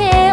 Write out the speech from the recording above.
care